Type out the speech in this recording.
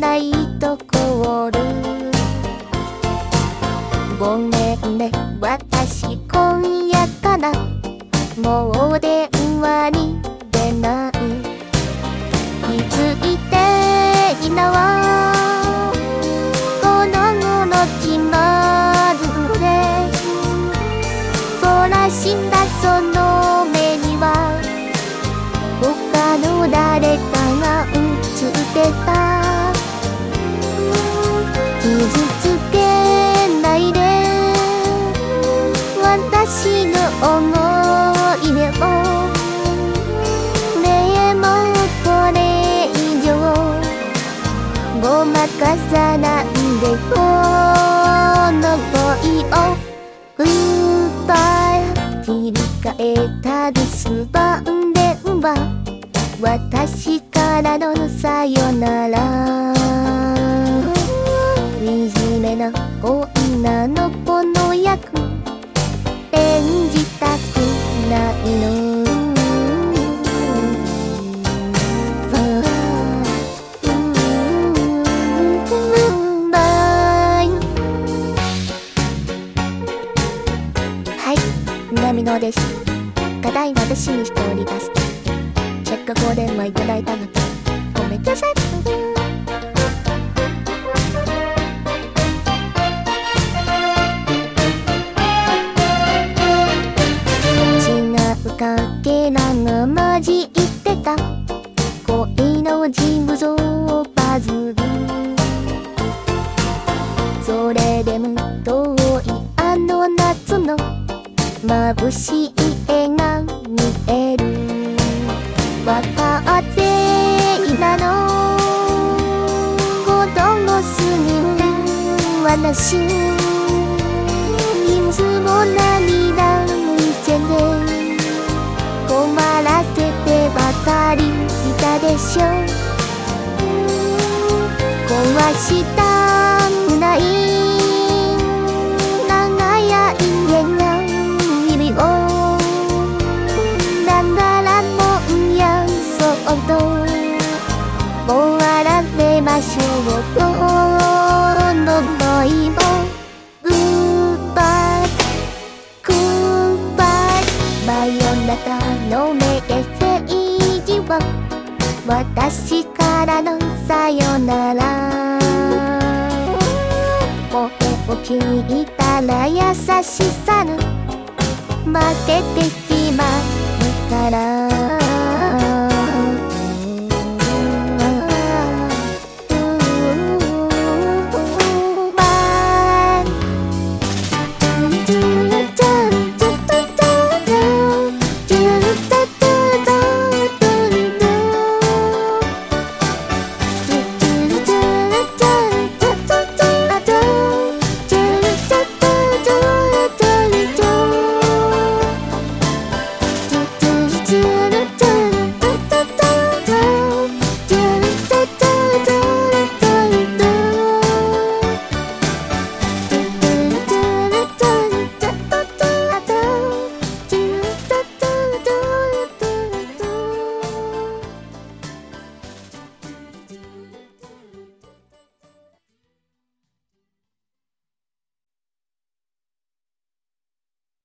ないと凍る。ごめんね私今夜かな。もう電話に傷つけないで。私の思い出をでもうこれ以上。ごまかさないでこの恋を。グッバイ切り替えた留守番電話私からのさよなら。惨めな女の子の役。演じたくないの。はい南野です課題は弟子にしておりますせっかくお電話いただいたのでごめん。なさいのジグゾーパズルそれでも遠いあの夏の眩しい絵が見える。わかっていたのことをすぎる。話水も涙壊したくない長い家が日々をだからもうやそう。と終わらせましょう。この恋もグッバイグッバイ真夜中のメッセージは私からのさよなら声を聞いたら優しさの負けてしまうから